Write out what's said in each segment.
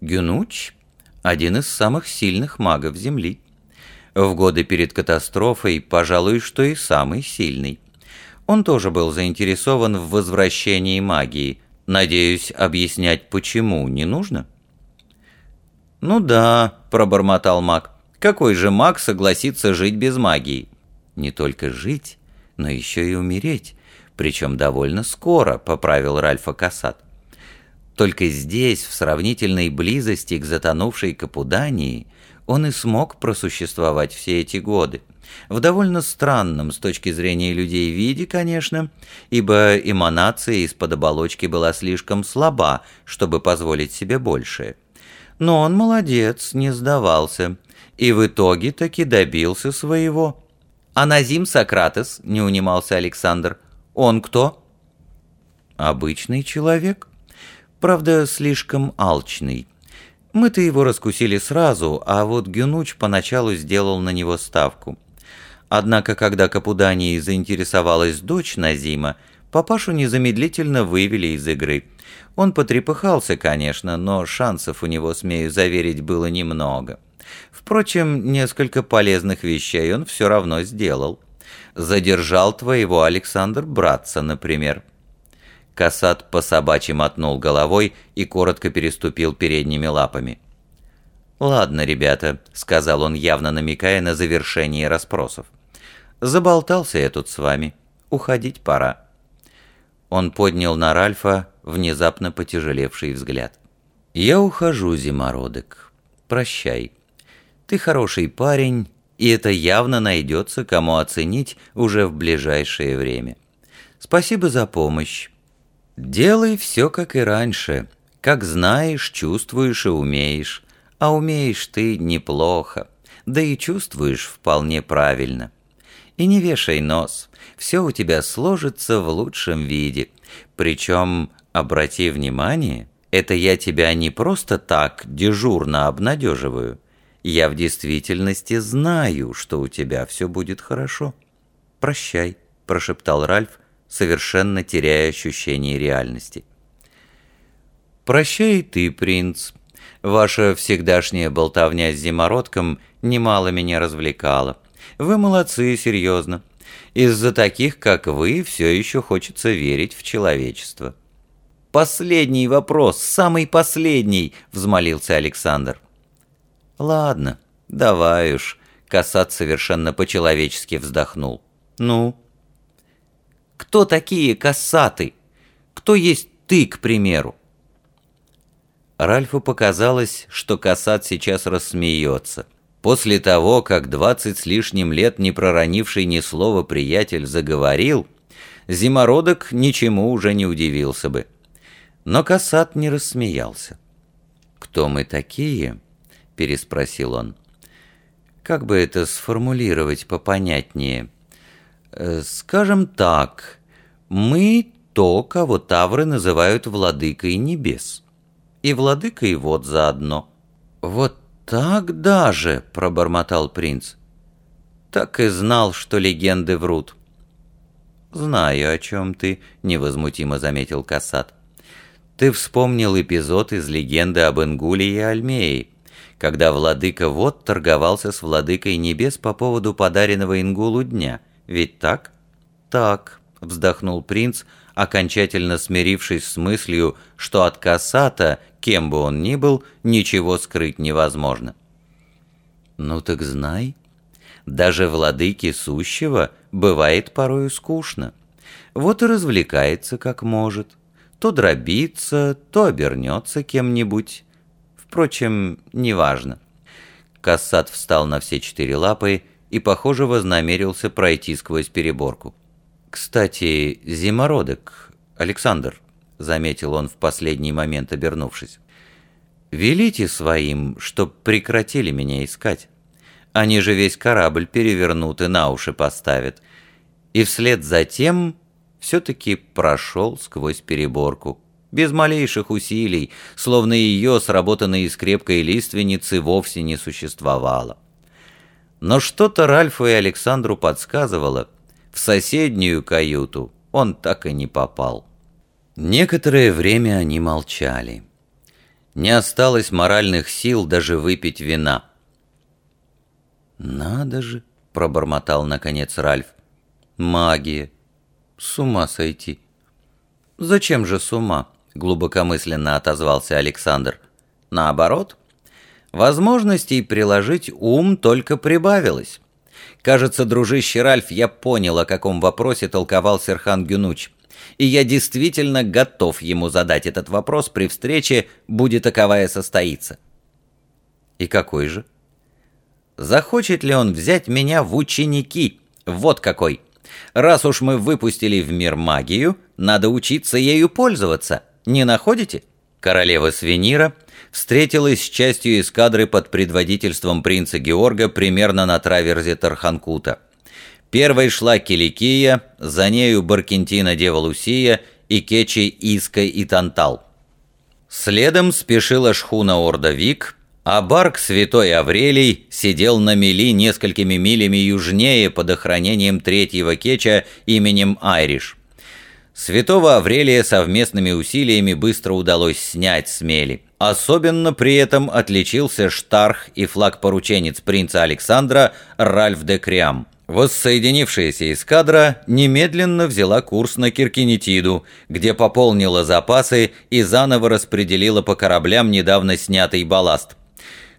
Гюнуч – один из самых сильных магов Земли. В годы перед катастрофой, пожалуй, что и самый сильный. Он тоже был заинтересован в возвращении магии. Надеюсь, объяснять почему не нужно? «Ну да», – пробормотал маг. «Какой же маг согласится жить без магии?» «Не только жить, но еще и умереть, причем довольно скоро», – поправил Ральфа Касат. Только здесь, в сравнительной близости к затонувшей Капудании, он и смог просуществовать все эти годы. В довольно странном с точки зрения людей виде, конечно, ибо эманация из-под оболочки была слишком слаба, чтобы позволить себе большее. Но он молодец, не сдавался, и в итоге таки добился своего. «А Назим Сократес?» — не унимался Александр. «Он кто?» «Обычный человек», Правда, слишком алчный. Мы-то его раскусили сразу, а вот Гюнуч поначалу сделал на него ставку. Однако, когда Капудании заинтересовалась дочь Назима, папашу незамедлительно вывели из игры. Он потрепыхался, конечно, но шансов у него, смею заверить, было немного. Впрочем, несколько полезных вещей он все равно сделал. Задержал твоего Александр братца, например. Касат по собачьи мотнул головой и коротко переступил передними лапами. «Ладно, ребята», — сказал он, явно намекая на завершение расспросов. «Заболтался я тут с вами. Уходить пора». Он поднял на Ральфа внезапно потяжелевший взгляд. «Я ухожу, зимородок. Прощай. Ты хороший парень, и это явно найдется, кому оценить уже в ближайшее время. Спасибо за помощь. Делай все, как и раньше, как знаешь, чувствуешь и умеешь. А умеешь ты неплохо, да и чувствуешь вполне правильно. И не вешай нос, все у тебя сложится в лучшем виде. Причем, обрати внимание, это я тебя не просто так дежурно обнадеживаю. Я в действительности знаю, что у тебя все будет хорошо. «Прощай», — прошептал Ральф, совершенно теряя ощущение реальности. «Прощай ты, принц. Ваша всегдашняя болтовня с зимородком немало меня развлекала. Вы молодцы, серьезно. Из-за таких, как вы, все еще хочется верить в человечество». «Последний вопрос, самый последний!» — взмолился Александр. «Ладно, давай уж», — Касат совершенно по-человечески вздохнул. «Ну?» Кто такие кассаты? Кто есть ты, к примеру?» Ральфу показалось, что Касат сейчас рассмеется. После того, как двадцать с лишним лет не проронивший ни слова приятель заговорил, Зимородок ничему уже не удивился бы. Но Касат не рассмеялся. «Кто мы такие?» — переспросил он. «Как бы это сформулировать попонятнее?» Э, скажем так, мы то, кого тавры называют владыкой небес. И владыкой вот заодно. Вот так даже, пробормотал принц. Так и знал, что легенды врут. «Знаю, о чем ты», — невозмутимо заметил Касат. «Ты вспомнил эпизод из легенды об Ингуле и Альмее, когда владыка Вот торговался с владыкой небес по поводу подаренного Ингулу дня. Ведь так? Так, вздохнул принц, окончательно смирившись с мыслью, что от Касата, кем бы он ни был, ничего скрыть невозможно. Ну так знай, даже владыке сущего бывает порою скучно. Вот и развлекается как может. То дробится, то обернется кем-нибудь. Впрочем, неважно. Кассат встал на все четыре лапы и, похоже, вознамерился пройти сквозь переборку. «Кстати, зимородок, Александр», — заметил он в последний момент, обернувшись, — «велите своим, чтоб прекратили меня искать. Они же весь корабль перевернут и на уши поставят». И вслед за тем все-таки прошел сквозь переборку, без малейших усилий, словно ее, сработанной из крепкой лиственницы, вовсе не существовало. Но что-то Ральфу и Александру подсказывало, в соседнюю каюту он так и не попал. Некоторое время они молчали. Не осталось моральных сил даже выпить вина. «Надо же!» — пробормотал наконец Ральф. «Магия! С ума сойти!» «Зачем же с ума?» — глубокомысленно отозвался Александр. «Наоборот, возможностей приложить ум только прибавилось. Кажется, дружище Ральф, я понял, о каком вопросе толковал Серхан Гюнуч и я действительно готов ему задать этот вопрос при встрече, будет таковая состоится. И какой же? Захочет ли он взять меня в ученики? Вот какой. Раз уж мы выпустили в мир магию, надо учиться ею пользоваться. Не находите? Королева Свенира встретилась с частью эскадры под предводительством принца Георга примерно на траверзе Тарханкута. Первой шла Киликия, за нею Баркентина Дева Лусия и Кечи Иска и Тантал. Следом спешила шхуна Ордовик, а барк Святой Аврелий сидел на мели несколькими милями южнее под охранением третьего кеча именем Айриш. Святого Аврелия совместными усилиями быстро удалось снять с мели. Особенно при этом отличился штарх и флаг-порученец принца Александра Ральф де Криам. Воссоединившаяся эскадра немедленно взяла курс на Киркинетиду, где пополнила запасы и заново распределила по кораблям недавно снятый балласт.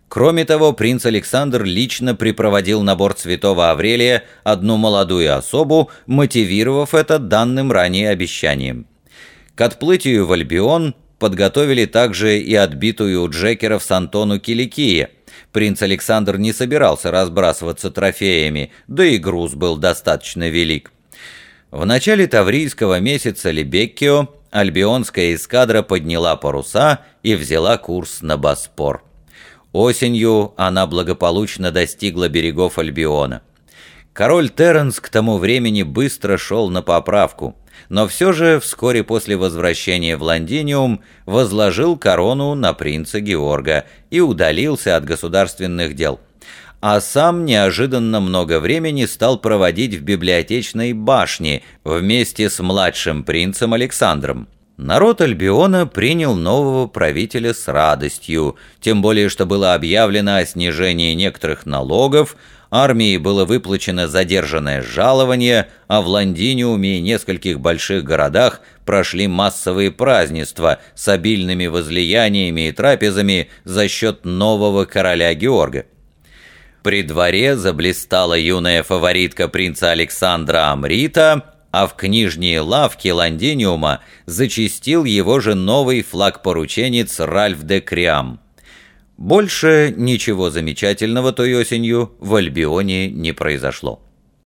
Кроме того, принц Александр лично припроводил на борт Святого Аврелия одну молодую особу, мотивировав это данным ранее обещанием. К отплытию в Альбион подготовили также и отбитую у джекеров с Антону Киликия – Принц Александр не собирался разбрасываться трофеями, да и груз был достаточно велик. В начале таврийского месяца Лебеккио альбионская эскадра подняла паруса и взяла курс на Боспор. Осенью она благополучно достигла берегов Альбиона. Король Терренс к тому времени быстро шел на поправку – но все же вскоре после возвращения в Лондиниум возложил корону на принца Георга и удалился от государственных дел. А сам неожиданно много времени стал проводить в библиотечной башне вместе с младшим принцем Александром. Народ Альбиона принял нового правителя с радостью, тем более что было объявлено о снижении некоторых налогов, армии было выплачено задержанное жалование, а в Лондиниуме и нескольких больших городах прошли массовые празднества с обильными возлияниями и трапезами за счет нового короля Георга. При дворе заблистала юная фаворитка принца Александра Амрита, а в книжние лавки Лондиниума зачистил его же новый флаг-порученец Ральф де Криам. Больше ничего замечательного той осенью в Альбионе не произошло.